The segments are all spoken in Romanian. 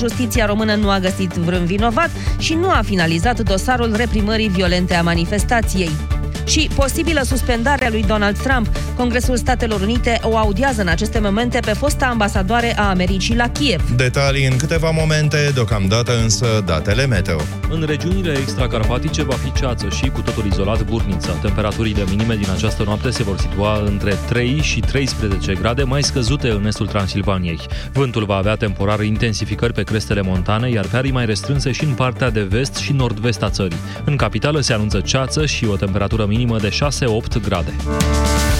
Justiția română nu a găsit vreun vinovat și nu a finalizat dosarul reprimării violente a manifestației și posibilă suspendare a lui Donald Trump. Congresul Statelor Unite o audiază în aceste momente pe fosta ambasadoare a Americii la Kiev. Detalii în câteva momente, deocamdată însă datele meteo. În regiunile extracarpatice va fi ceață și cu totul izolat burnița. Temperaturile minime din această noapte se vor situa între 3 și 13 grade, mai scăzute în estul Transilvaniei. Vântul va avea temporar intensificări pe crestele montane, iar pe arii mai restrânse și în partea de vest și nord-vest a țării. În capitală se anunță ceață și o temperatură minimă de 6-8 grade.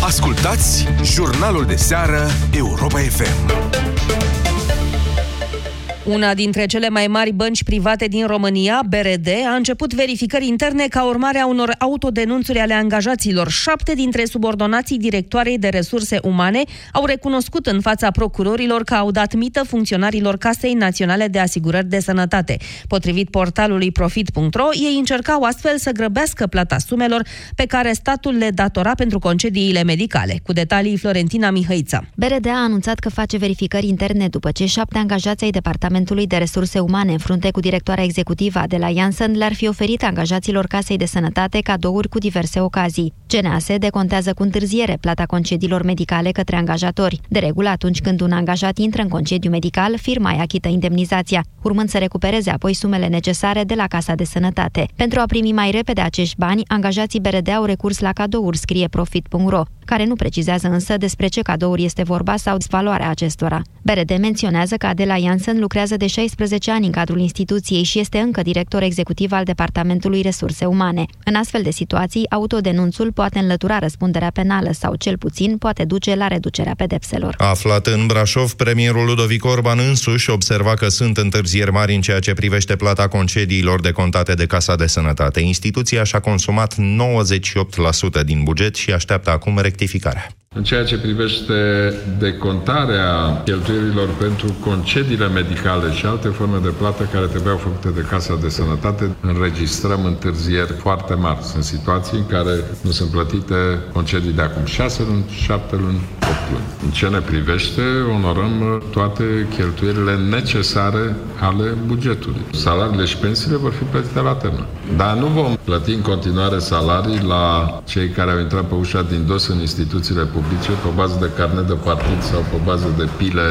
Ascultați jurnalul de seară Europa FM. Una dintre cele mai mari bănci private din România, BRD, a început verificări interne ca urmare a unor autodenunțuri ale angajaților. Șapte dintre subordonații directoarei de resurse umane au recunoscut în fața procurorilor că au dat mită funcționarilor Casei Naționale de Asigurări de Sănătate. Potrivit portalului profit.ro, ei încercau astfel să grăbească plata sumelor pe care statul le datora pentru concediile medicale. Cu detalii Florentina Mihăița. BRD a anunțat că face verificări interne după ce șapte angajați ai departamentului Departamentului de Resurse Umane în frunte cu directoarea executivă de la Janssen le-ar fi oferit angajaților Casei de Sănătate cadouri cu diverse ocazii. CNAS decontează cu întârziere plata concediilor medicale către angajatori. De regulă, atunci când un angajat intră în concediu medical, firma îi achită indemnizația, urmând să recupereze apoi sumele necesare de la Casa de Sănătate. Pentru a primi mai repede acești bani, angajații BRD au recurs la cadouri, scrie Profit.ro, care nu precizează însă despre ce cadouri este vorba sau valoarea acestora. BRD menționează că Adela Janssen lucrează lucrează de 16 ani în cadrul instituției și este încă director executiv al Departamentului Resurse Umane. În astfel de situații, autodenunțul poate înlătura răspunderea penală sau, cel puțin, poate duce la reducerea pedepselor. Aflat în Brașov, premierul Ludovic Orban însuși observa că sunt întârzieri mari în ceea ce privește plata concediilor de contate de Casa de Sănătate. Instituția și-a consumat 98% din buget și așteaptă acum rectificarea. În ceea ce privește decontarea cheltuielilor pentru concediile medicale și alte forme de plată care trebuiau făcute de Casa de Sănătate, înregistrăm întârzieri foarte mari. Sunt situații în care nu sunt plătite concedii de acum 6 luni, 7 luni, 8 luni. În ce ne privește, onorăm toate cheltuielile necesare ale bugetului. Salariile și pensiile vor fi plătite la termen. Dar nu vom plăti în continuare salarii la cei care au intrat pe ușa din dos în instituțiile publice publice pe bază de carnet de partid sau pe bază de pile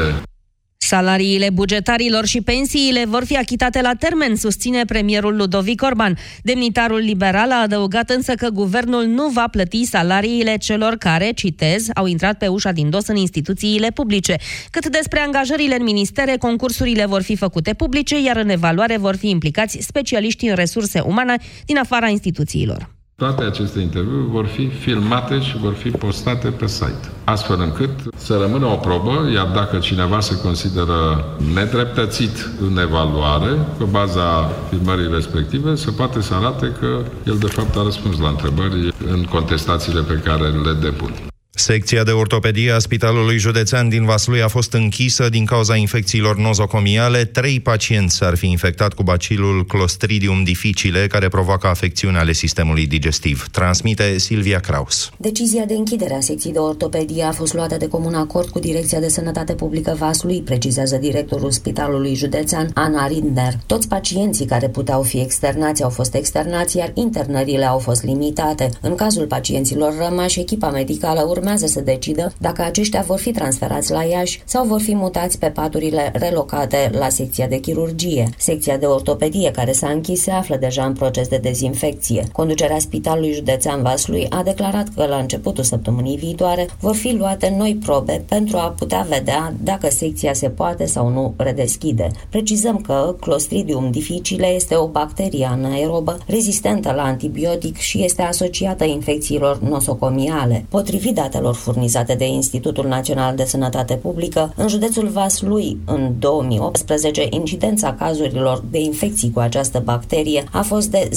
Salariile bugetarilor și pensiile vor fi achitate la termen, susține premierul Ludovic Orban. Demnitarul liberal a adăugat însă că guvernul nu va plăti salariile celor care, citez, au intrat pe ușa din dos în instituțiile publice. Cât despre angajările în ministere, concursurile vor fi făcute publice, iar în evaluare vor fi implicați specialiști în resurse umane din afara instituțiilor. Toate aceste interviuri vor fi filmate și vor fi postate pe site, astfel încât să rămână o probă, iar dacă cineva se consideră nedreptățit în evaluare, pe baza filmării respective, se poate să arate că el de fapt a răspuns la întrebări în contestațiile pe care le depun. Secția de ortopedie a Spitalului Județean din Vaslui a fost închisă din cauza infecțiilor nozocomiale. Trei pacienți ar fi infectat cu bacilul Clostridium difficile, care provoacă afecțiuni ale sistemului digestiv. Transmite Silvia Kraus. Decizia de închidere a secției de ortopedie a fost luată de comun acord cu Direcția de Sănătate Publică Vaslui, precizează directorul Spitalului Județean, Ana Rindner. Toți pacienții care puteau fi externați au fost externați, iar internările au fost limitate. În cazul pacienților rămași, echipa medicală urmează urmează să decidă dacă aceștia vor fi transferați la Iași sau vor fi mutați pe paturile relocate la secția de chirurgie. Secția de ortopedie care s-a închis se află deja în proces de dezinfecție. Conducerea Spitalului Județean Vaslui a declarat că la începutul săptămânii viitoare vor fi luate noi probe pentru a putea vedea dacă secția se poate sau nu redeschide. Precizăm că Clostridium difficile este o bacterie anaerobă rezistentă la antibiotic și este asociată infecțiilor nosocomiale. Potrivit date datelor furnizate de Institutul Național de Sănătate Publică, în județul Vaslui, în 2018, incidența cazurilor de infecții cu această bacterie a fost de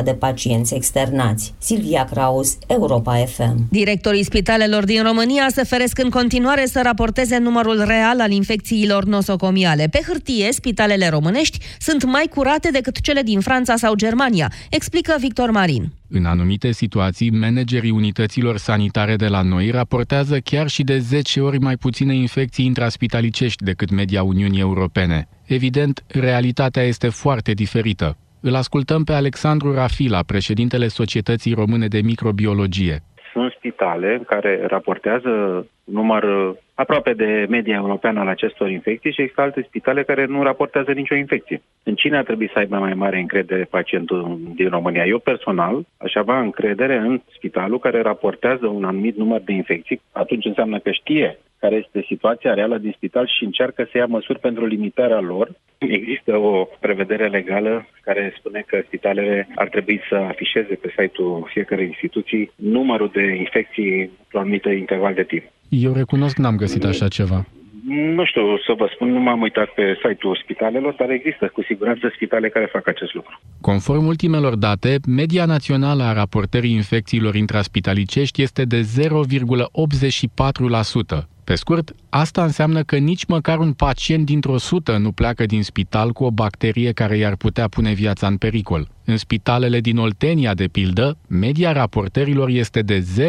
0,35% de pacienți externați. Silvia Kraus, Europa FM. Directorii spitalelor din România se feresc în continuare să raporteze numărul real al infecțiilor nosocomiale. Pe hârtie, spitalele românești sunt mai curate decât cele din Franța sau Germania, explică Victor Marin. În anumite situații, managerii unităților sanitare de la noi raportează chiar și de 10 ori mai puține infecții intraspitalicești decât media Uniunii Europene. Evident, realitatea este foarte diferită. Îl ascultăm pe Alexandru Rafila, președintele Societății Române de Microbiologie. Sunt spitale care raportează număr aproape de media europeană al acestor infecții și există alte spitale care nu raportează nicio infecție. În cine ar trebui să aibă mai mare încredere pacientul din România? Eu personal aș avea încredere în spitalul care raportează un anumit număr de infecții, atunci înseamnă că știe care este situația reală din spital și încearcă să ia măsuri pentru limitarea lor. Există o prevedere legală care spune că spitalele ar trebui să afișeze pe site-ul fiecărei instituții numărul de infecții într-un anumit interval de timp. Eu recunosc că n-am găsit așa ceva. Nu știu să vă spun, nu m-am uitat pe site-ul spitalelor, dar există cu siguranță spitale care fac acest lucru. Conform ultimelor date, media națională a raportării infecțiilor intraspitalicești este de 0,84%. Pe scurt, asta înseamnă că nici măcar un pacient dintr-o sută nu pleacă din spital cu o bacterie care i-ar putea pune viața în pericol. În spitalele din Oltenia, de pildă, media raportărilor este de 0,32%.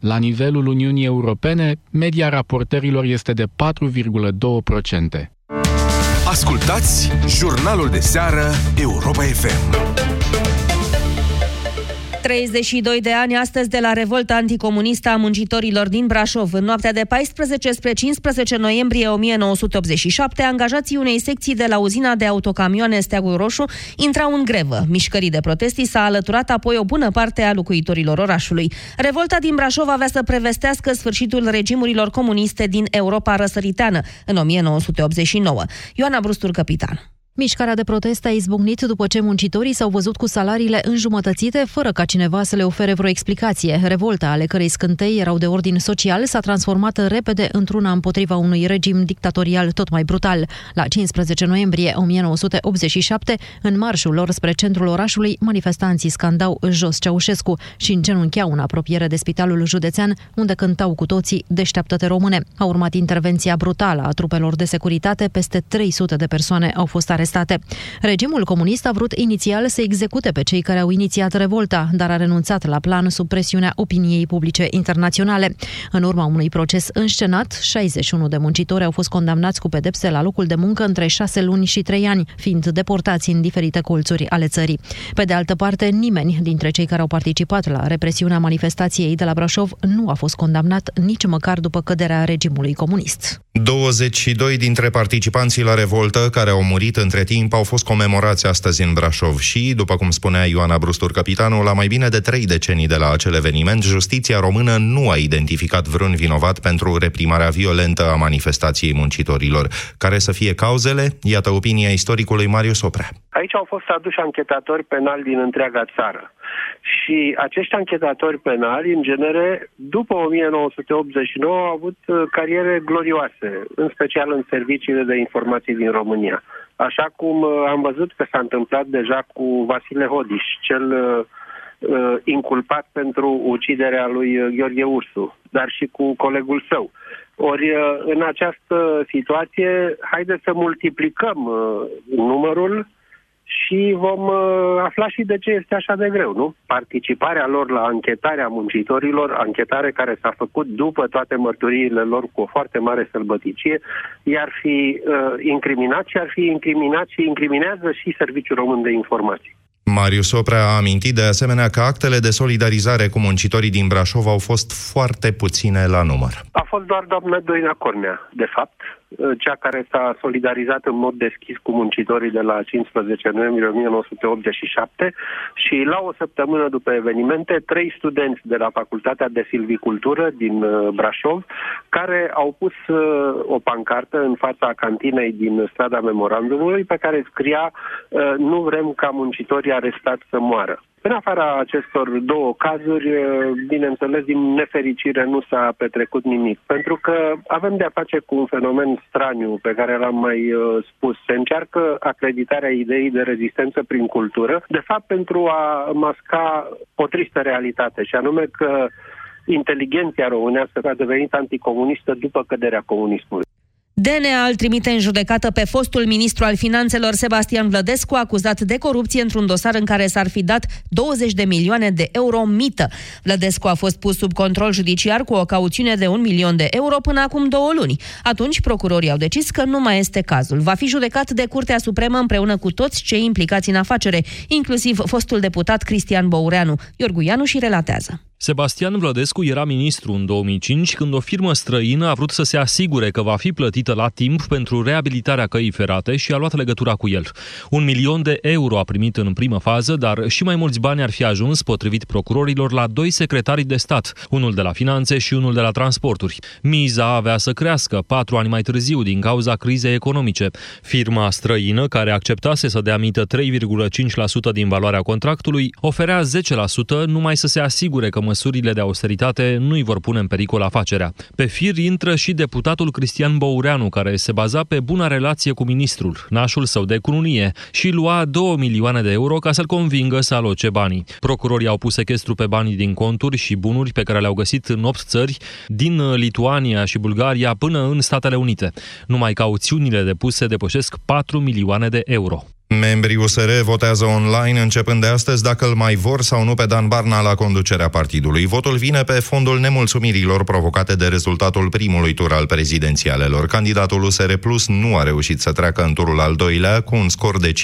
La nivelul Uniunii Europene, media raportărilor este de 4,2%. Ascultați jurnalul de seară Europa FM. 32 de ani astăzi de la revolta anticomunistă a muncitorilor din Brașov. În noaptea de 14 spre 15 noiembrie 1987, angajații unei secții de la uzina de autocamioane Steagul Roșu intrau în grevă. Mișcării de protesti s-a alăturat apoi o bună parte a locuitorilor orașului. Revolta din Brașov avea să prevestească sfârșitul regimurilor comuniste din Europa răsăriteană în 1989. Ioana Brustur, capitan. Mișcarea de protest a izbucnit după ce muncitorii s-au văzut cu salariile înjumătățite, fără ca cineva să le ofere vreo explicație. Revolta, ale cărei scântei erau de ordin social, s-a transformat repede într-una împotriva unui regim dictatorial tot mai brutal. La 15 noiembrie 1987, în marșul lor spre centrul orașului, manifestanții scandau jos Ceaușescu și îngenuncheau în apropiere de spitalul județean, unde cântau cu toții Deșteaptă-te române. A urmat intervenția brutală a trupelor de securitate, peste 300 de persoane au fost arestate arestate. Regimul comunist a vrut inițial să execute pe cei care au inițiat revolta, dar a renunțat la plan sub presiunea opiniei publice internaționale. În urma unui proces înscenat, 61 de muncitori au fost condamnați cu pedepse la locul de muncă între 6 luni și 3 ani, fiind deportați în diferite colțuri ale țării. Pe de altă parte, nimeni dintre cei care au participat la represiunea manifestației de la Brașov nu a fost condamnat nici măcar după căderea regimului comunist. 22 dintre participanții la revoltă care au murit între timp au fost comemorați astăzi în Brașov și, după cum spunea Ioana Brustur, capitanul, la mai bine de trei decenii de la acel eveniment, justiția română nu a identificat vreun vinovat pentru reprimarea violentă a manifestației muncitorilor. Care să fie cauzele? Iată opinia istoricului Marius Oprea. Aici au fost aduși anchetatori penali din întreaga țară. Și acești anchetatori penali, în genere, după 1989, au avut uh, cariere glorioase, în special în serviciile de informații din România. Așa cum uh, am văzut că s-a întâmplat deja cu Vasile Hodiș, cel uh, uh, inculpat pentru uciderea lui Gheorghe Ursu, dar și cu colegul său. Ori în această situație, haideți să multiplicăm numărul și vom uh, afla și de ce este așa de greu, nu? Participarea lor la anchetarea muncitorilor, anchetare care s-a făcut după toate mărturiile lor cu o foarte mare sălbăticie, i-ar fi uh, incriminat și ar fi incriminat și incriminează și Serviciul Român de Informații. Marius Oprea a amintit de asemenea că actele de solidarizare cu muncitorii din Brașov au fost foarte puține la număr. A fost doar doamna Doina Cornea, de fapt, Uh, cea care s-a solidarizat în mod deschis cu muncitorii de la 15 noiembrie 1987 și la o săptămână după evenimente, trei studenți de la Facultatea de Silvicultură din uh, Brașov, care au pus uh, o pancartă în fața cantinei din strada Memorandumului pe care scria nu vrem ca muncitorii arestați să moară. În afara acestor două cazuri, bineînțeles, din nefericire nu s-a petrecut nimic, pentru că avem de-a face cu un fenomen straniu pe care l-am mai spus. Se încearcă acreditarea ideii de rezistență prin cultură, de fapt pentru a masca o tristă realitate, și anume că inteligenția românească a devenit anticomunistă după căderea comunismului. DNA îl trimite în judecată pe fostul ministru al finanțelor Sebastian Vlădescu, acuzat de corupție într-un dosar în care s-ar fi dat 20 de milioane de euro mită. Vlădescu a fost pus sub control judiciar cu o cauțiune de un milion de euro până acum două luni. Atunci, procurorii au decis că nu mai este cazul. Va fi judecat de Curtea Supremă împreună cu toți cei implicați în afacere, inclusiv fostul deputat Cristian Boureanu. Iorguianu și relatează. Sebastian Vlădescu era ministru în 2005 când o firmă străină a vrut să se asigure că va fi plătită la timp pentru reabilitarea căii ferate și a luat legătura cu el. Un milion de euro a primit în primă fază, dar și mai mulți bani ar fi ajuns, potrivit procurorilor, la doi secretari de stat, unul de la finanțe și unul de la transporturi. Miza avea să crească patru ani mai târziu din cauza crizei economice. Firma străină, care acceptase să dea mită 3,5% din valoarea contractului, oferea 10% numai să se asigure că măsurile de austeritate nu îi vor pune în pericol afacerea. Pe fir intră și deputatul Cristian Boureanu, care se baza pe buna relație cu ministrul, nașul său de cununie, și lua 2 milioane de euro ca să-l convingă să aloce banii. Procurorii au pus sechestru pe banii din conturi și bunuri pe care le-au găsit în 8 țări, din Lituania și Bulgaria până în Statele Unite. Numai cauțiunile depuse depășesc 4 milioane de euro. Membrii USR votează online începând de astăzi dacă îl mai vor sau nu pe Dan Barna la conducerea partidului. Votul vine pe fondul nemulțumirilor provocate de rezultatul primului tur al prezidențialelor. Candidatul USR Plus nu a reușit să treacă în turul al doilea cu un scor de 15%.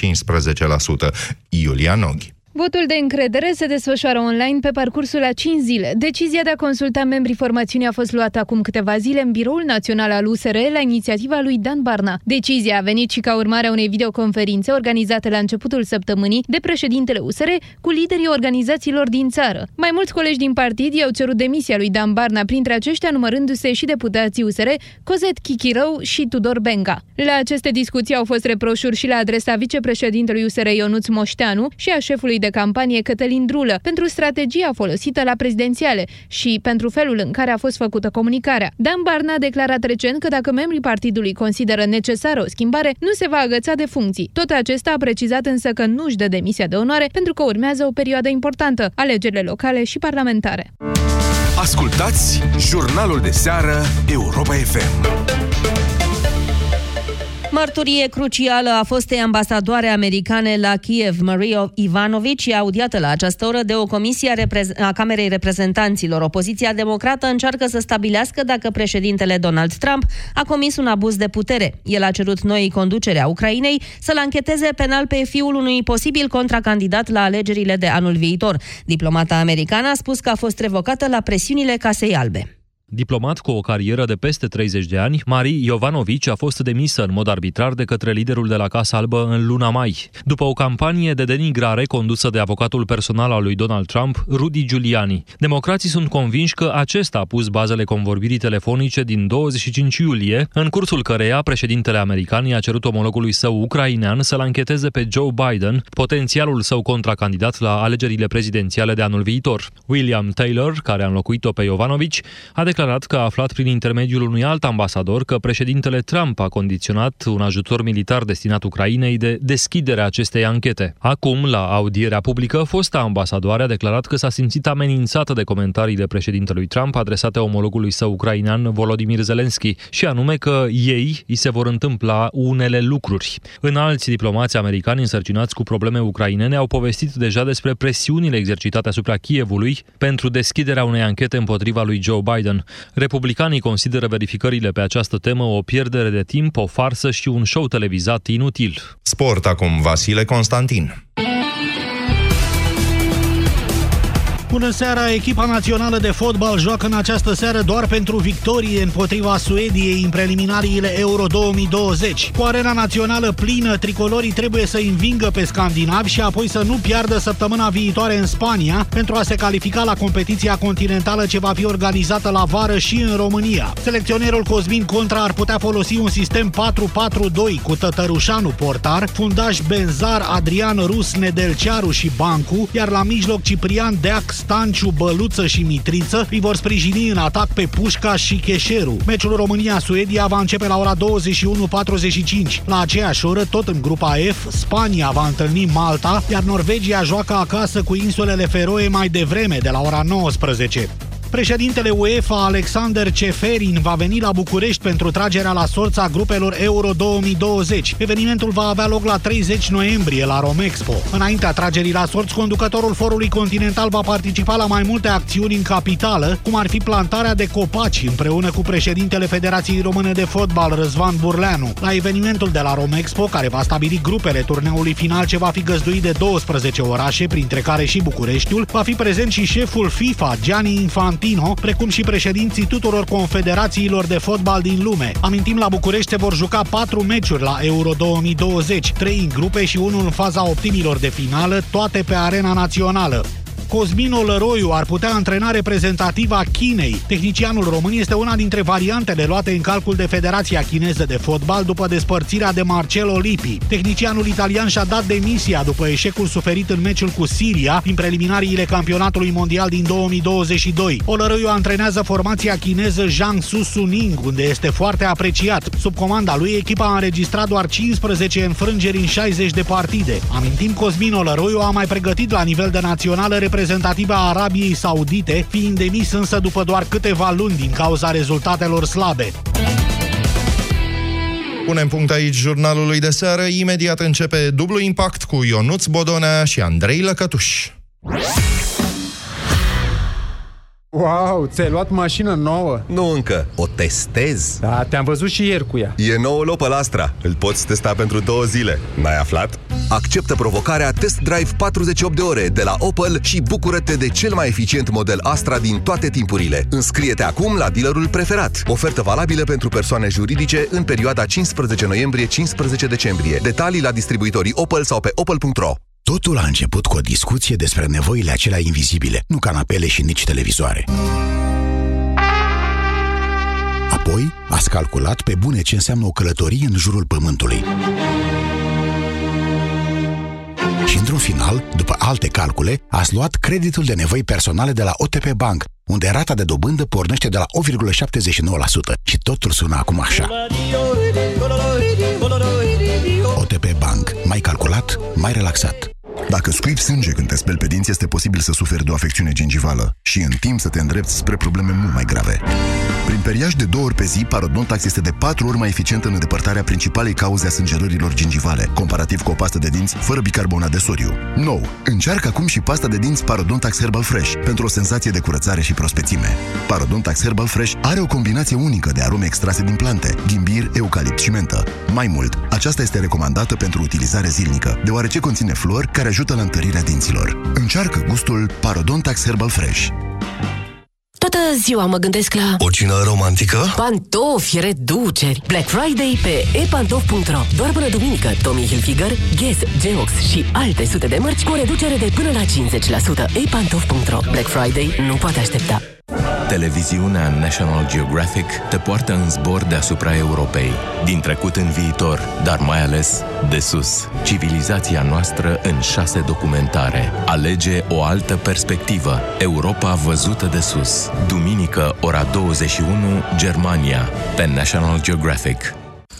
Iulia Noghi. Votul de încredere se desfășoară online pe parcursul a 5 zile. Decizia de a consulta membrii formațiunii a fost luată acum câteva zile în Biroul Național al USR la inițiativa lui Dan Barna. Decizia a venit și ca urmare a unei videoconferințe organizate la începutul săptămânii de președintele USR cu liderii organizațiilor din țară. Mai mulți colegi din partid i-au cerut demisia lui Dan Barna, printre aceștia numărându-se și deputații USR Cozet Chichirău și Tudor Benga. La aceste discuții au fost reproșuri și la adresa vicepreședintelui USR Ionuț Moșteanu și a șefului de campanie Cătălin Drulă pentru strategia folosită la prezidențiale și pentru felul în care a fost făcută comunicarea. Dan Barna a declarat recent că dacă membrii partidului consideră necesară o schimbare, nu se va agăța de funcții. Tot acesta a precizat însă că nu își dă demisia de onoare pentru că urmează o perioadă importantă, alegerile locale și parlamentare. Ascultați jurnalul de seară Europa FM. Mărturie crucială a fostei ambasadoare americane la Kiev, Maria Ivanovici, audiată la această oră de o comisie a, reprez- a Camerei Reprezentanților. Opoziția democrată încearcă să stabilească dacă președintele Donald Trump a comis un abuz de putere. El a cerut noii conducere a Ucrainei să-l ancheteze penal pe fiul unui posibil contracandidat la alegerile de anul viitor. Diplomata americană a spus că a fost revocată la presiunile Casei Albe. Diplomat cu o carieră de peste 30 de ani, Marie Jovanovici a fost demisă în mod arbitrar de către liderul de la Casa Albă în luna mai, după o campanie de denigrare condusă de avocatul personal al lui Donald Trump, Rudy Giuliani. Democrații sunt convinși că acesta a pus bazele convorbirii telefonice din 25 iulie, în cursul căreia președintele american i-a cerut omologului său ucrainean să-l ancheteze pe Joe Biden, potențialul său contracandidat la alegerile prezidențiale de anul viitor. William Taylor, care a înlocuit-o pe Jovanovici, a declarat declarat că a aflat prin intermediul unui alt ambasador că președintele Trump a condiționat un ajutor militar destinat Ucrainei de deschiderea acestei anchete. Acum, la audierea publică, fosta ambasadoare a declarat că s-a simțit amenințată de comentariile președintelui Trump adresate omologului său ucrainean Volodymyr Zelensky și anume că ei îi se vor întâmpla unele lucruri. În alți diplomați americani însărcinați cu probleme ucrainene au povestit deja despre presiunile exercitate asupra Kievului pentru deschiderea unei anchete împotriva lui Joe Biden. Republicanii consideră verificările pe această temă o pierdere de timp, o farsă și un show televizat inutil. Sport acum, Vasile Constantin. Bună seara! Echipa națională de fotbal joacă în această seară doar pentru victorie împotriva Suediei în preliminariile Euro 2020. Cu arena națională plină, tricolorii trebuie să învingă pe scandinavi și apoi să nu piardă săptămâna viitoare în Spania pentru a se califica la competiția continentală ce va fi organizată la vară și în România. Selecționerul Cosmin Contra ar putea folosi un sistem 4-4-2 cu Tătărușanu portar, fundaș Benzar, Adrian Rus, Nedelcearu și Bancu, iar la mijloc Ciprian Deax Stanciu, Băluță și Mitriță îi vor sprijini în atac pe Pușca și Cheșeru. Meciul România-Suedia va începe la ora 21.45. La aceeași oră, tot în grupa F, Spania va întâlni Malta, iar Norvegia joacă acasă cu insulele Feroe mai devreme, de la ora 19. Președintele UEFA, Alexander Ceferin, va veni la București pentru tragerea la sorța grupelor Euro 2020. Evenimentul va avea loc la 30 noiembrie la Romexpo. Înaintea tragerii la sorți, conducătorul forului continental va participa la mai multe acțiuni în capitală, cum ar fi plantarea de copaci împreună cu președintele Federației Române de Fotbal, Răzvan Burleanu. La evenimentul de la Romexpo, care va stabili grupele turneului final ce va fi găzduit de 12 orașe, printre care și Bucureștiul, va fi prezent și șeful FIFA, Gianni Infantino, precum și președinții tuturor confederațiilor de fotbal din lume. Amintim, la București se vor juca patru meciuri la Euro 2020, trei în grupe și unul în faza optimilor de finală, toate pe arena națională. Cosmin Olăroiu ar putea antrena reprezentativa Chinei. Tehnicianul român este una dintre variantele luate în calcul de Federația Chineză de Fotbal după despărțirea de Marcelo Lippi. Tehnicianul italian și-a dat demisia după eșecul suferit în meciul cu Siria din preliminariile campionatului mondial din 2022. Olăroiu antrenează formația chineză Jiangsu Suning, unde este foarte apreciat. Sub comanda lui, echipa a înregistrat doar 15 înfrângeri în 60 de partide. Amintim, Cosmin Olăroiu a mai pregătit la nivel de națională reprezentativă a Arabiei Saudite, fiind demis însă după doar câteva luni din cauza rezultatelor slabe. Punem punct aici jurnalului de seară. Imediat începe dublu impact cu Ionuț Bodonea și Andrei Lăcătuș. Wow, ți-ai luat mașină nouă? Nu încă, o testez. Da, te-am văzut și ieri cu ea. E nouă Opel Astra. Îl poți testa pentru două zile. N-ai aflat? Acceptă provocarea Test Drive 48 de ore de la Opel și bucură-te de cel mai eficient model Astra din toate timpurile. Înscrie-te acum la dealerul preferat. Ofertă valabilă pentru persoane juridice în perioada 15 noiembrie-15 decembrie. Detalii la distribuitorii Opel sau pe opel.ro. Totul a început cu o discuție despre nevoile acelea invizibile, nu canapele și nici televizoare. Apoi, ați calculat pe bune ce înseamnă o călătorie în jurul pământului. Și într-un final, după alte calcule, ați luat creditul de nevoi personale de la OTP Bank, unde rata de dobândă pornește de la 1,79% și totul sună acum așa. OTP Bank. Mai calculat, mai relaxat. Dacă scuipi sânge când te speli pe dinți, este posibil să suferi de o afecțiune gingivală și în timp să te îndrepți spre probleme mult mai grave. Prin periaj de două ori pe zi, Parodontax este de patru ori mai eficient în îndepărtarea principalei cauze a sângerărilor gingivale, comparativ cu o pastă de dinți fără bicarbonat de sodiu. Nou, încearcă acum și pasta de dinți Parodontax Herbal Fresh pentru o senzație de curățare și prospețime. Parodontax Herbal Fresh are o combinație unică de arome extrase din plante, ghimbir, eucalipt și mentă. Mai mult, aceasta este recomandată pentru utilizare zilnică, deoarece conține flori care ajută la întărirea dinților. Încearcă gustul Parodontax Herbal Fresh. Toată ziua mă gândesc la... O cină romantică? Pantofi, reduceri! Black Friday pe epantof.ro Doar până duminică, Tommy Hilfiger, Guess, Geox și alte sute de mărci cu o reducere de până la 50%. epantof.ro Black Friday nu poate aștepta. Televiziunea National Geographic te poartă în zbor deasupra Europei, din trecut în viitor, dar mai ales de sus. Civilizația noastră în șase documentare. Alege o altă perspectivă. Europa văzută de sus. Duminică, ora 21, Germania, pe National Geographic.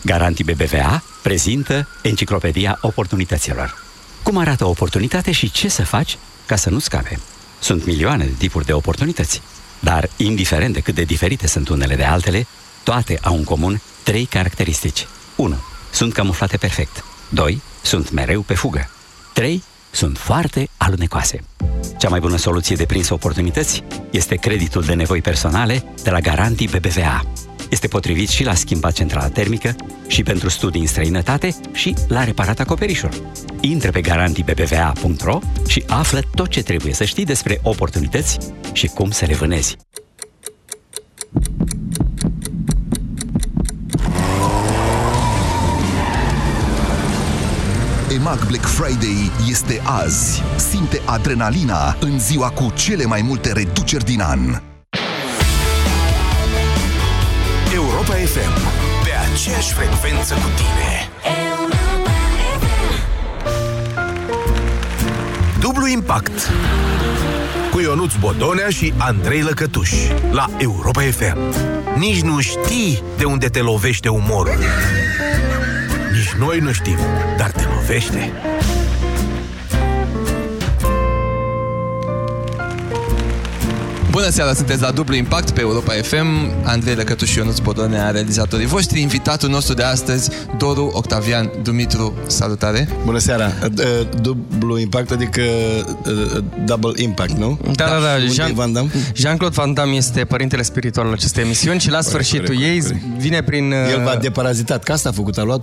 Garantii BBVA prezintă Enciclopedia Oportunităților. Cum arată o oportunitate și ce să faci ca să nu scape? Sunt milioane de tipuri de oportunități dar, indiferent de cât de diferite sunt unele de altele, toate au în comun trei caracteristici. 1. Sunt camuflate perfect. 2. Sunt mereu pe fugă. 3. Sunt foarte alunecoase. Cea mai bună soluție de prins oportunități este creditul de nevoi personale de la Garantii BBVA. Este potrivit și la schimbat centrala termică și pentru studii în străinătate și la reparat acoperișul. Intră pe garantibbva.ro și află tot ce trebuie să știi despre oportunități și cum să le vânezi. EMAG Black Friday este azi. Simte adrenalina în ziua cu cele mai multe reduceri din an. Europa FM. Pe aceeași frecvență cu tine. Dublu Impact cu Ionuț Bodonea și Andrei Lăcătuș la Europa FM. Nici nu știi de unde te lovește umorul. Nici noi nu știm, dar te lovește. Bună seara, sunteți la Dublu Impact pe Europa FM. Andrei Lăcătuș și Ionuț Bodone, realizatorii voștri. Invitatul nostru de astăzi, Doru Octavian Dumitru. Salutare! Bună seara! Dublu Impact, adică Double Impact, nu? Da, da, da. Jean, Van Damme? Jean-Claude Van Damme este părintele spiritual al acestei emisiuni și la sfârșitul ei vine prin... El v-a deparazitat, că asta a făcut, a luat